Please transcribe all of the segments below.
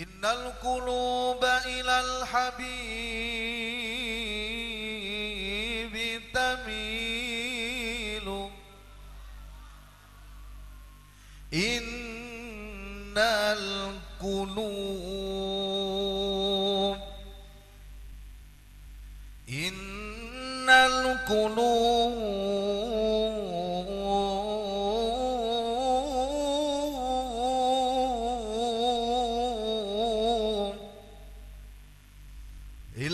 إن القلوب إلى الحبيب تميل. إن القلوب إن القلوب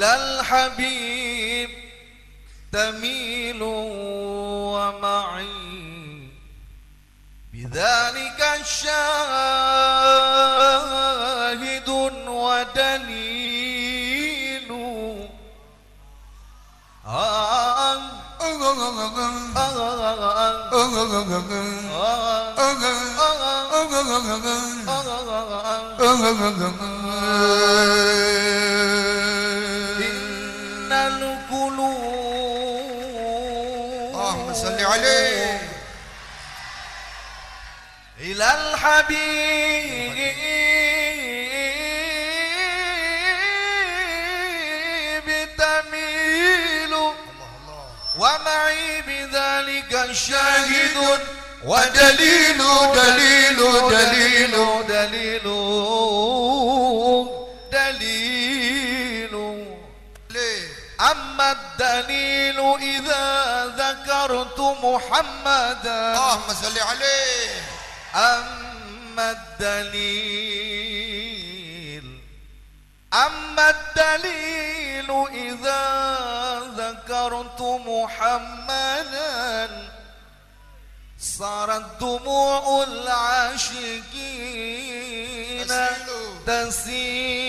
إلى الحبيب تميل ومعي. بذلك الشاهد ودليل. آه. إن اللهم صل عليه. إلى الحبيب تميل. ومعي بذلك شاهد. ودليل دليل دليل دليل. دليل أما الدليل إذا ذكرت محمدا. اللهم صل عليه. أما الدليل أما الدليل إذا ذكرت محمدا صارت دموع العاشقين تسيل.